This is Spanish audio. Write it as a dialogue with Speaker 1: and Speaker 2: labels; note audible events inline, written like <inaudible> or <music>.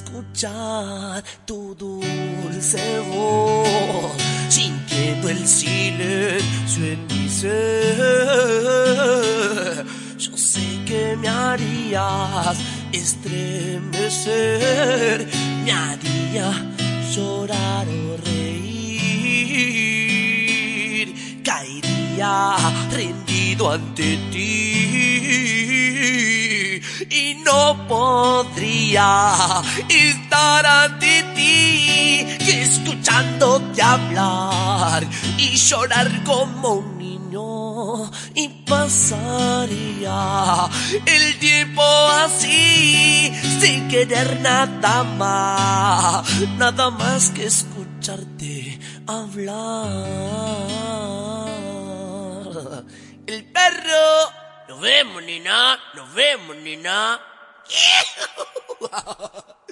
Speaker 1: escuchar tu dulce voz, sintiendo el silencio en mi ser. Yo sé que me harías estremecer, me haría llorar o reír, caería rendido ante ti no podría estar ante ti escuchándote hablar y llorar como un niño y pasaría el tiempo así sin querer nada más, nada más que escucharte hablar. El perro, nos vemos, nena, nos vemos, nena. <laughs> <laughs>